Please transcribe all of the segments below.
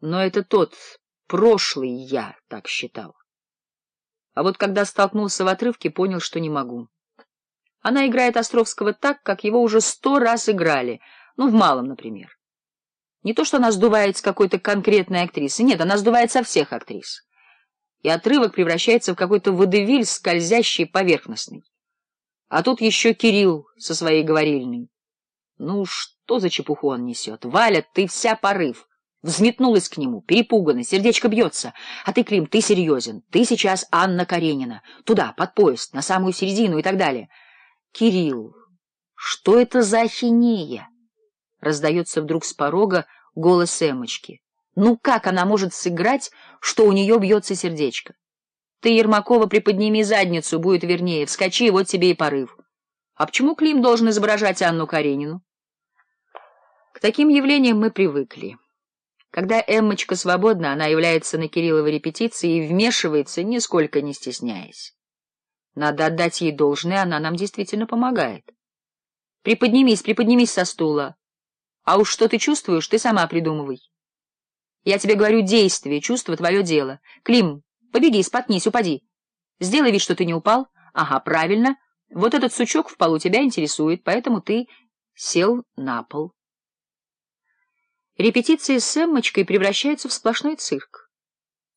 Но это тот, прошлый я так считал. А вот когда столкнулся в отрывке, понял, что не могу. Она играет Островского так, как его уже сто раз играли, ну, в малом, например. Не то, что она сдувает с какой-то конкретной актрисы, нет, она сдувает со всех актрис. И отрывок превращается в какой-то водевиль, скользящий, поверхностный. А тут еще Кирилл со своей говорильной. Ну, что за чепуху он несет? Валя, ты вся порыв. Взметнулась к нему, перепуганная, сердечко бьется. А ты, Клим, ты серьезен. Ты сейчас Анна Каренина. Туда, под поезд, на самую середину и так далее. Кирилл, что это за ахинея? Раздается вдруг с порога голос Эмочки. Ну как она может сыграть, что у нее бьется сердечко? Ты, Ермакова, приподними задницу, будет вернее. Вскочи, вот тебе и порыв. А почему Клим должен изображать Анну Каренину? К таким явлениям мы привыкли. Когда Эммочка свободна, она является на Кирилловой репетиции и вмешивается, нисколько не стесняясь. Надо отдать ей должное, она нам действительно помогает. Приподнимись, приподнимись со стула. А уж что ты чувствуешь, ты сама придумывай. Я тебе говорю действие, чувство — твое дело. Клим, побеги, спотнись, упади. Сделай вид, что ты не упал. Ага, правильно. Вот этот сучок в полу тебя интересует, поэтому ты сел на пол. Репетиции с Эммочкой превращаются в сплошной цирк.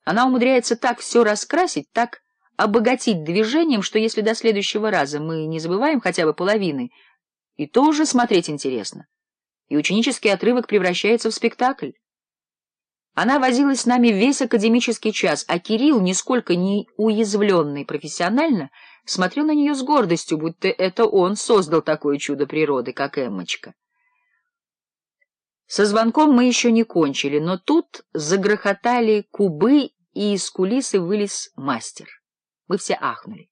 Она умудряется так все раскрасить, так обогатить движением, что если до следующего раза мы не забываем хотя бы половины, и то уже смотреть интересно. И ученический отрывок превращается в спектакль. Она возилась с нами весь академический час, а Кирилл, нисколько не уязвленный профессионально, смотрел на нее с гордостью, будто это он создал такое чудо природы, как Эммочка. Со звонком мы еще не кончили, но тут загрохотали кубы, и из кулисы вылез мастер. Мы все ахнули.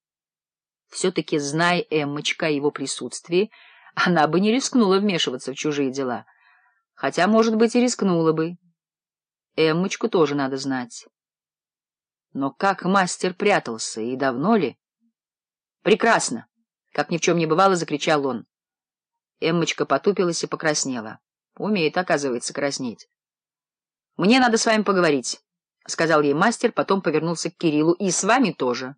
Все-таки, зная Эммочка о его присутствии, она бы не рискнула вмешиваться в чужие дела. Хотя, может быть, и рискнула бы. Эммочку тоже надо знать. Но как мастер прятался, и давно ли? Прекрасно! — как ни в чем не бывало, закричал он. Эммочка потупилась и покраснела. Умеет, оказывается, краснеть. «Мне надо с вами поговорить», — сказал ей мастер, потом повернулся к Кириллу. «И с вами тоже».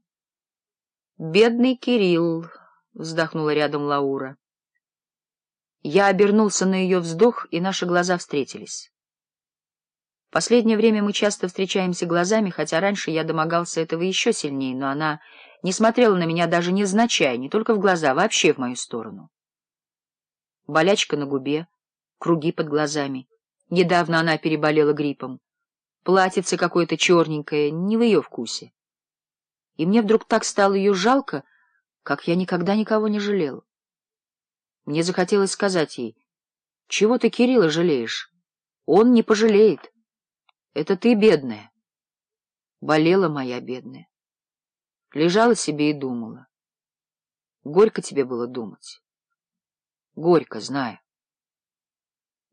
«Бедный Кирилл», — вздохнула рядом Лаура. Я обернулся на ее вздох, и наши глаза встретились. Последнее время мы часто встречаемся глазами, хотя раньше я домогался этого еще сильнее, но она не смотрела на меня даже незначай, не только в глаза, вообще в мою сторону. Болячка на губе — круги под глазами. Недавно она переболела гриппом. Платьице какое-то черненькое, не в ее вкусе. И мне вдруг так стало ее жалко, как я никогда никого не жалел. Мне захотелось сказать ей, «Чего ты Кирилла жалеешь? Он не пожалеет. Это ты, бедная». Болела моя бедная. Лежала себе и думала. Горько тебе было думать. Горько, знаю.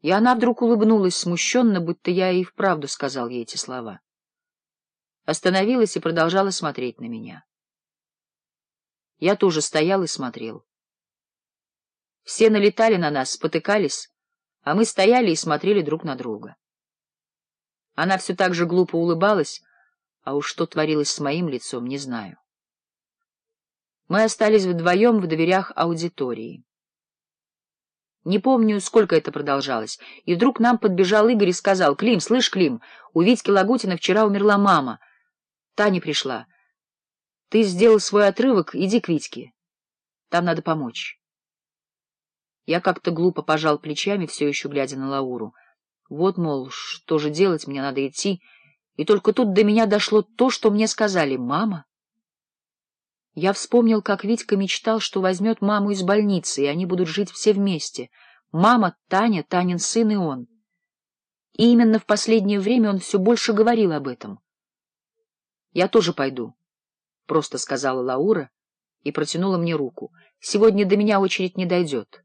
И она вдруг улыбнулась смущенно, будто я и вправду сказал ей эти слова. Остановилась и продолжала смотреть на меня. Я тоже стоял и смотрел. Все налетали на нас, спотыкались, а мы стояли и смотрели друг на друга. Она все так же глупо улыбалась, а уж что творилось с моим лицом, не знаю. Мы остались вдвоем в дверях аудитории. Не помню, сколько это продолжалось. И вдруг нам подбежал Игорь и сказал, «Клим, слышь, Клим, у Витьки Лагутина вчера умерла мама. Таня пришла. Ты сделал свой отрывок, иди к Витьке. Там надо помочь». Я как-то глупо пожал плечами, все еще глядя на Лауру. Вот, мол, что же делать, мне надо идти. И только тут до меня дошло то, что мне сказали «мама». Я вспомнил, как Витька мечтал, что возьмет маму из больницы, и они будут жить все вместе. Мама, Таня, Танин сын и он. И именно в последнее время он все больше говорил об этом. — Я тоже пойду, — просто сказала Лаура и протянула мне руку. — Сегодня до меня очередь не дойдет.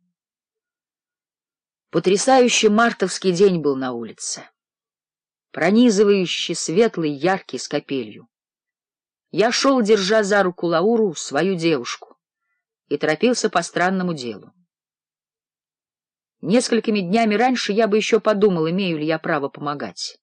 Потрясающий мартовский день был на улице. Пронизывающий, светлый, яркий, с капелью. Я шел, держа за руку Лауру, свою девушку, и торопился по странному делу. Несколькими днями раньше я бы еще подумал, имею ли я право помогать.